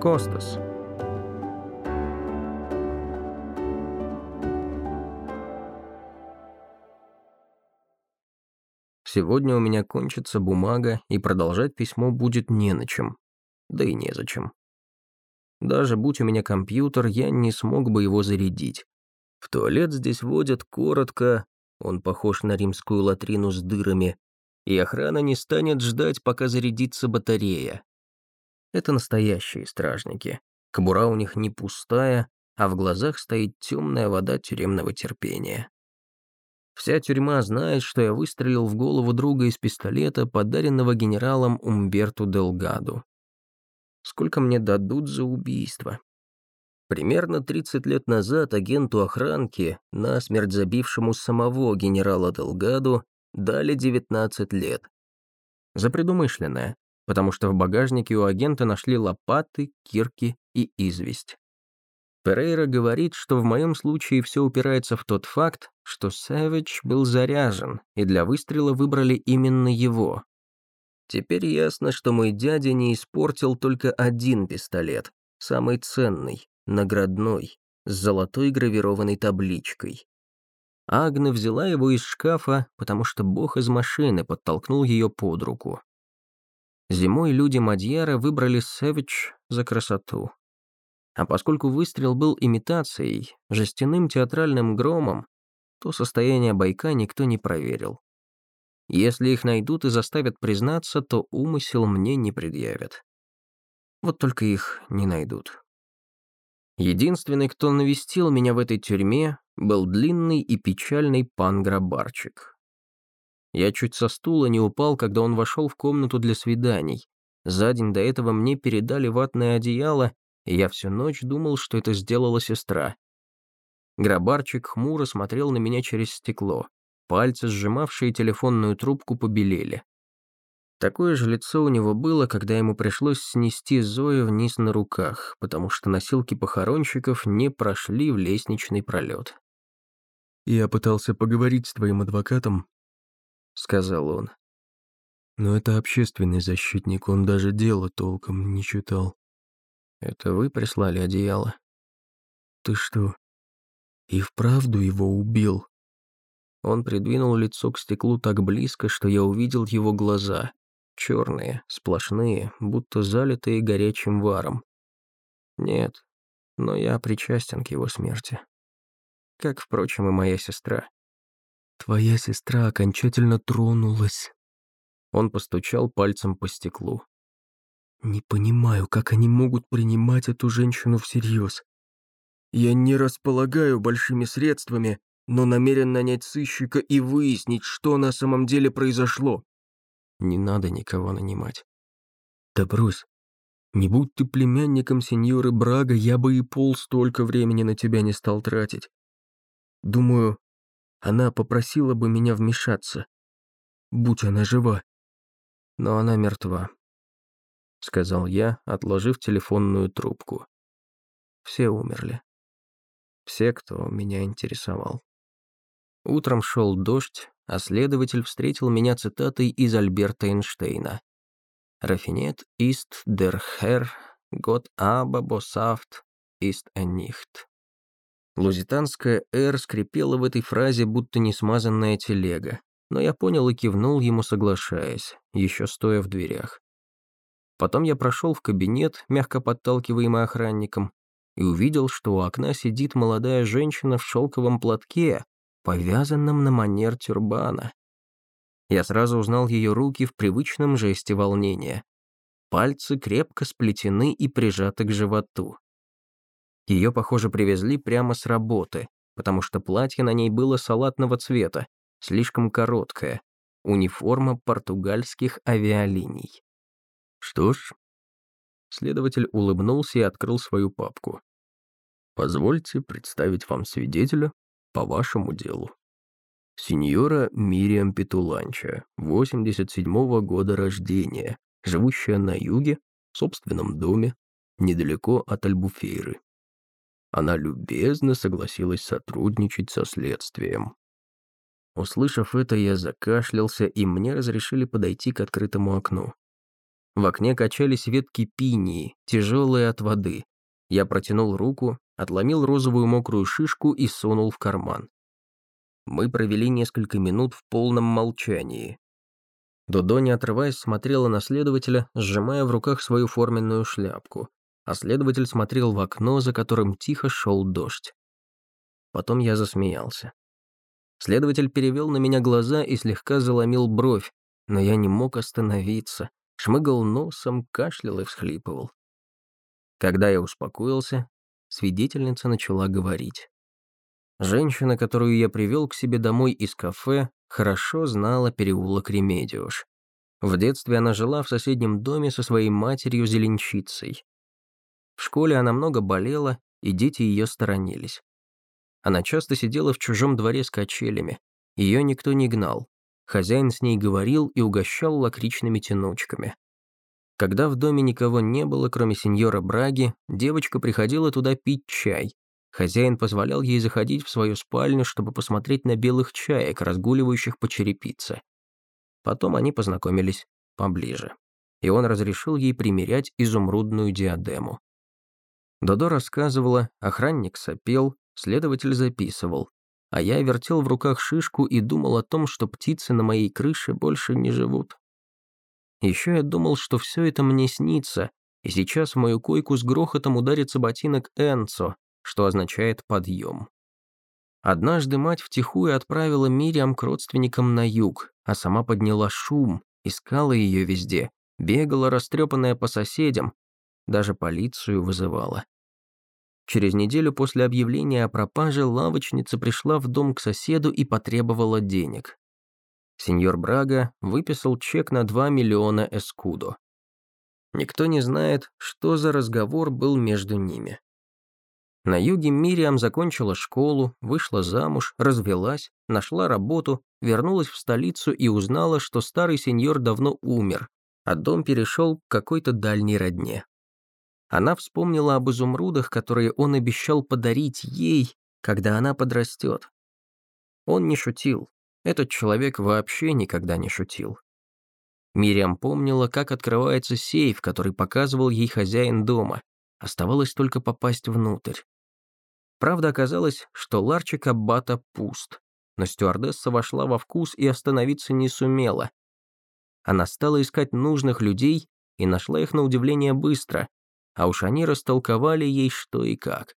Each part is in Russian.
Костас. Сегодня у меня кончится бумага, и продолжать письмо будет не на чем. Да и незачем. Даже будь у меня компьютер, я не смог бы его зарядить. В туалет здесь водят коротко, он похож на римскую латрину с дырами, и охрана не станет ждать, пока зарядится батарея. Это настоящие стражники. Кобура у них не пустая, а в глазах стоит темная вода тюремного терпения. Вся тюрьма знает, что я выстрелил в голову друга из пистолета, подаренного генералом Умберту Делгаду. Сколько мне дадут за убийство? Примерно 30 лет назад агенту охранки, насмерть забившему самого генерала Делгаду, дали 19 лет. За предумышленное, потому что в багажнике у агента нашли лопаты, кирки и известь. Перейра говорит, что в моем случае все упирается в тот факт, что Сэвидж был заряжен, и для выстрела выбрали именно его. Теперь ясно, что мой дядя не испортил только один пистолет, самый ценный, наградной, с золотой гравированной табличкой. Агна взяла его из шкафа, потому что бог из машины подтолкнул ее под руку. Зимой люди Мадьяра выбрали Сэвидж за красоту. А поскольку выстрел был имитацией, жестяным театральным громом, то состояние бойка никто не проверил. Если их найдут и заставят признаться, то умысел мне не предъявят. Вот только их не найдут. Единственный, кто навестил меня в этой тюрьме, был длинный и печальный пан Грабарчик. Я чуть со стула не упал, когда он вошел в комнату для свиданий. За день до этого мне передали ватное одеяло, и я всю ночь думал, что это сделала сестра. Грабарчик хмуро смотрел на меня через стекло. Пальцы, сжимавшие телефонную трубку, побелели. Такое же лицо у него было, когда ему пришлось снести Зою вниз на руках, потому что носилки похоронщиков не прошли в лестничный пролет. «Я пытался поговорить с твоим адвокатом», — сказал он. «Но это общественный защитник, он даже дело толком не читал. «Это вы прислали одеяло?» «Ты что, и вправду его убил?» Он придвинул лицо к стеклу так близко, что я увидел его глаза. Черные, сплошные, будто залитые горячим варом. Нет, но я причастен к его смерти. Как, впрочем, и моя сестра. «Твоя сестра окончательно тронулась». Он постучал пальцем по стеклу. Не понимаю, как они могут принимать эту женщину всерьез. Я не располагаю большими средствами, но намерен нанять сыщика и выяснить, что на самом деле произошло. Не надо никого нанимать. Да брось. Не будь ты племянником сеньоры Брага, я бы и пол столько времени на тебя не стал тратить. Думаю, она попросила бы меня вмешаться. Будь она жива. Но она мертва. — сказал я, отложив телефонную трубку. Все умерли. Все, кто меня интересовал. Утром шел дождь, а следователь встретил меня цитатой из Альберта Эйнштейна. «Рафинет ист дер хер, гот аба босафт ист энихт». Лузитанская «р» скрипела в этой фразе, будто несмазанная телега, но я понял и кивнул ему, соглашаясь, еще стоя в дверях. Потом я прошел в кабинет, мягко подталкиваемый охранником, и увидел, что у окна сидит молодая женщина в шелковом платке, повязанном на манер тюрбана. Я сразу узнал ее руки в привычном жесте волнения. Пальцы крепко сплетены и прижаты к животу. Ее, похоже, привезли прямо с работы, потому что платье на ней было салатного цвета, слишком короткое, униформа португальских авиалиний. Что ж, следователь улыбнулся и открыл свою папку. Позвольте представить вам свидетеля по вашему делу. Сеньора Мириам Петуланча, 87-го года рождения, живущая на юге, в собственном доме, недалеко от Альбуфейры. Она любезно согласилась сотрудничать со следствием. Услышав это, я закашлялся, и мне разрешили подойти к открытому окну. В окне качались ветки пинии, тяжелые от воды. Я протянул руку, отломил розовую мокрую шишку и сунул в карман. Мы провели несколько минут в полном молчании. Додо, не отрываясь, смотрела на следователя, сжимая в руках свою форменную шляпку, а следователь смотрел в окно, за которым тихо шел дождь. Потом я засмеялся. Следователь перевел на меня глаза и слегка заломил бровь, но я не мог остановиться, шмыгал носом, кашлял и всхлипывал. Когда я успокоился, свидетельница начала говорить. Женщина, которую я привел к себе домой из кафе, хорошо знала переулок Ремедиуш. В детстве она жила в соседнем доме со своей матерью-зеленщицей. В школе она много болела, и дети ее сторонились. Она часто сидела в чужом дворе с качелями. Ее никто не гнал. Хозяин с ней говорил и угощал лакричными тянучками. Когда в доме никого не было, кроме сеньора Браги, девочка приходила туда пить чай, Хозяин позволял ей заходить в свою спальню, чтобы посмотреть на белых чаек, разгуливающих по черепице. Потом они познакомились поближе, и он разрешил ей примерять изумрудную диадему. Додо рассказывала, охранник сопел, следователь записывал, а я вертел в руках шишку и думал о том, что птицы на моей крыше больше не живут. Еще я думал, что все это мне снится, и сейчас в мою койку с грохотом ударится ботинок Энцо, что означает «подъем». Однажды мать втихую отправила Мириам к родственникам на юг, а сама подняла шум, искала ее везде, бегала растрепанная по соседям, даже полицию вызывала. Через неделю после объявления о пропаже лавочница пришла в дом к соседу и потребовала денег. Сеньор Брага выписал чек на 2 миллиона эскудо. Никто не знает, что за разговор был между ними. На юге Мириам закончила школу, вышла замуж, развелась, нашла работу, вернулась в столицу и узнала, что старый сеньор давно умер, а дом перешел к какой-то дальней родне. Она вспомнила об изумрудах, которые он обещал подарить ей, когда она подрастет. Он не шутил. Этот человек вообще никогда не шутил. Мириам помнила, как открывается сейф, который показывал ей хозяин дома. Оставалось только попасть внутрь. Правда оказалось, что ларчик Аббата пуст, но стюардесса вошла во вкус и остановиться не сумела. Она стала искать нужных людей и нашла их на удивление быстро, а уж они растолковали ей что и как.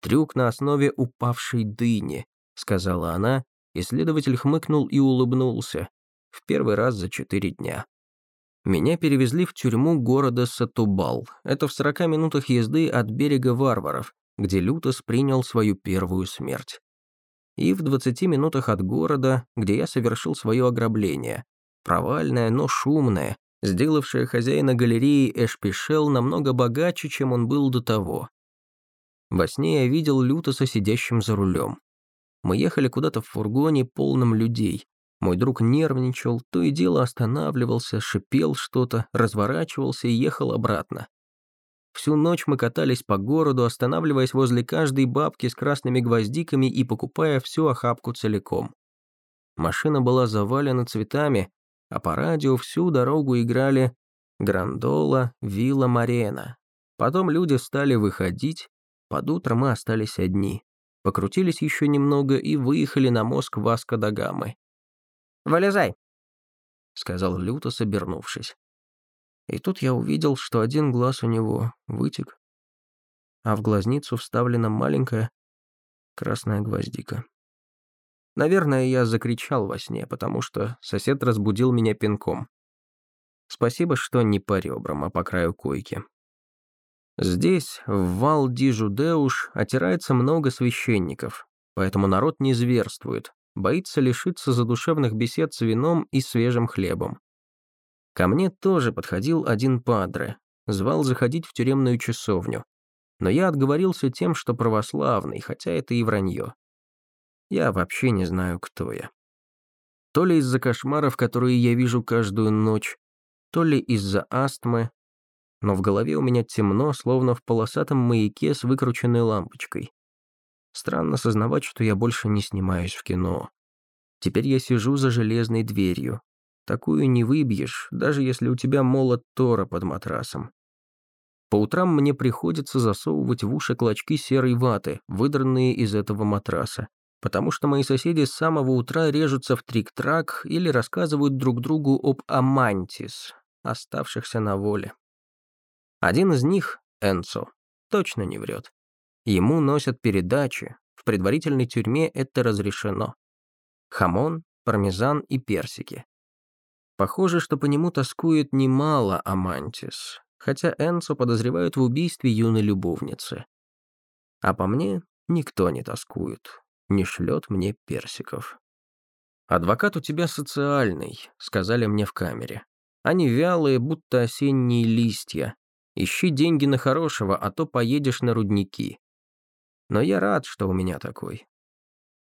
«Трюк на основе упавшей дыни», — сказала она, исследователь хмыкнул и улыбнулся. В первый раз за четыре дня. Меня перевезли в тюрьму города Сатубал. Это в 40 минутах езды от берега варваров, где Лютос принял свою первую смерть. И в 20 минутах от города, где я совершил свое ограбление. Провальное, но шумное, сделавшее хозяина галереи Эшпишел намного богаче, чем он был до того. Во сне я видел Лютоса сидящим за рулем. Мы ехали куда-то в фургоне, полном людей. Мой друг нервничал, то и дело останавливался, шипел что-то, разворачивался и ехал обратно. Всю ночь мы катались по городу, останавливаясь возле каждой бабки с красными гвоздиками и покупая всю охапку целиком. Машина была завалена цветами, а по радио всю дорогу играли «Грандола», «Вилла Марена». Потом люди стали выходить, под утро мы остались одни. Покрутились еще немного и выехали на мозг Васко да Гамы. «Вылезай», — сказал Люто, собернувшись. И тут я увидел, что один глаз у него вытек, а в глазницу вставлена маленькая красная гвоздика. Наверное, я закричал во сне, потому что сосед разбудил меня пинком. Спасибо, что не по ребрам, а по краю койки. Здесь, в Вал-Ди-Жудеуш, отирается много священников, поэтому народ не зверствует, боится лишиться задушевных бесед с вином и свежим хлебом. Ко мне тоже подходил один падре, звал заходить в тюремную часовню. Но я отговорился тем, что православный, хотя это и вранье. Я вообще не знаю, кто я. То ли из-за кошмаров, которые я вижу каждую ночь, то ли из-за астмы, но в голове у меня темно, словно в полосатом маяке с выкрученной лампочкой. Странно сознавать, что я больше не снимаюсь в кино. Теперь я сижу за железной дверью, Такую не выбьешь, даже если у тебя молот Тора под матрасом. По утрам мне приходится засовывать в уши клочки серой ваты, выдранные из этого матраса, потому что мои соседи с самого утра режутся в трик-трак или рассказывают друг другу об амантис, оставшихся на воле. Один из них, Энцо, точно не врет. Ему носят передачи, в предварительной тюрьме это разрешено. Хамон, пармезан и персики. Похоже, что по нему тоскует немало Амантис, хотя Энцо подозревают в убийстве юной любовницы. А по мне никто не тоскует, не шлет мне персиков. «Адвокат у тебя социальный», — сказали мне в камере. «Они вялые, будто осенние листья. Ищи деньги на хорошего, а то поедешь на рудники». Но я рад, что у меня такой.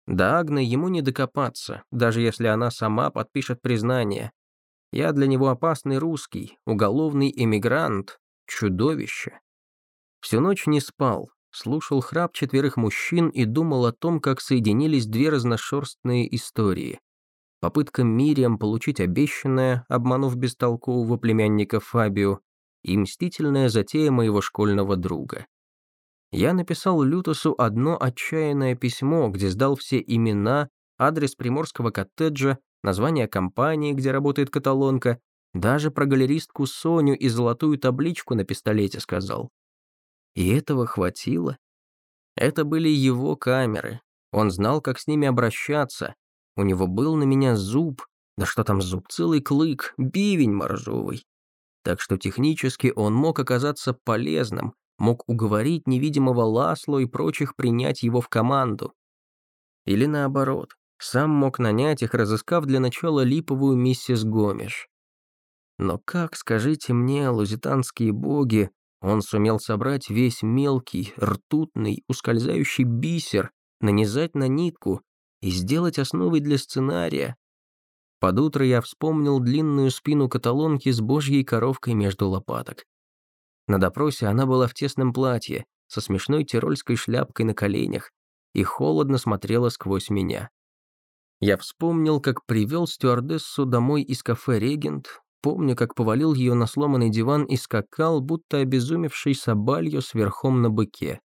До Агны ему не докопаться, даже если она сама подпишет признание, я для него опасный русский, уголовный эмигрант, чудовище. Всю ночь не спал, слушал храп четверых мужчин и думал о том, как соединились две разношерстные истории. Попытка Мириам получить обещанное, обманув бестолкового племянника Фабио, и мстительная затея моего школьного друга. Я написал Лютосу одно отчаянное письмо, где сдал все имена, адрес приморского коттеджа название компании, где работает каталонка, даже про галеристку Соню и золотую табличку на пистолете сказал. И этого хватило. Это были его камеры. Он знал, как с ними обращаться. У него был на меня зуб, да что там зуб, целый клык, бивень моржовый. Так что технически он мог оказаться полезным, мог уговорить невидимого Ласло и прочих принять его в команду. Или наоборот, сам мог нанять их, разыскав для начала липовую миссис Гомеш. Но как, скажите мне, лузитанские боги, он сумел собрать весь мелкий, ртутный, ускользающий бисер, нанизать на нитку и сделать основой для сценария? Под утро я вспомнил длинную спину каталонки с божьей коровкой между лопаток. На допросе она была в тесном платье, со смешной тирольской шляпкой на коленях, и холодно смотрела сквозь меня. Я вспомнил, как привел стюардессу домой из кафе «Регент», помню, как повалил ее на сломанный диван и скакал, будто обезумевший собалью с верхом на быке.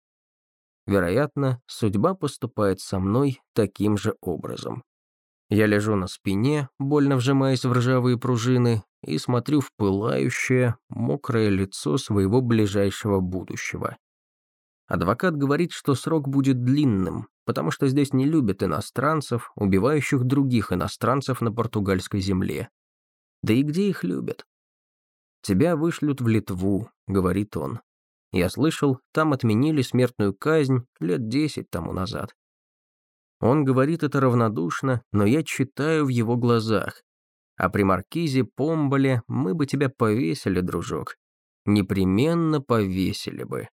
Вероятно, судьба поступает со мной таким же образом. Я лежу на спине, больно вжимаясь в ржавые пружины, и смотрю в пылающее, мокрое лицо своего ближайшего будущего. Адвокат говорит, что срок будет длинным, потому что здесь не любят иностранцев, убивающих других иностранцев на португальской земле. Да и где их любят? «Тебя вышлют в Литву», — говорит он. Я слышал, там отменили смертную казнь лет десять тому назад. Он говорит это равнодушно, но я читаю в его глазах. А при маркизе Помболе мы бы тебя повесили, дружок. Непременно повесили бы.